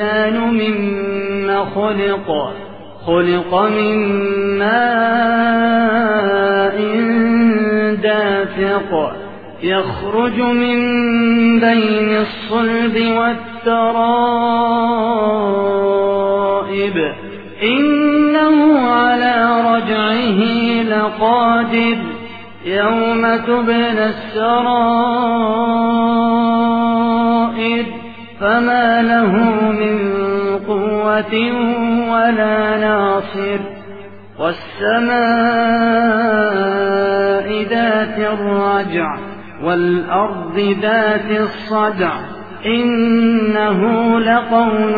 مما خلق خلق من ماء دافق يخرج من بين الصلب والترائب. إنه على رجعه لقادر يوم تبنى السرائر فما له من قوة ولا ناصر والسماء ذات الرجع والأرض ذات الصدع إنه لقول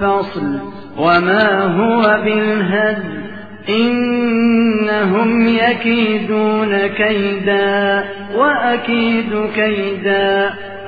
فصل وما هو بالهزل إنهم يكيدون كيدا وأكيد كيدا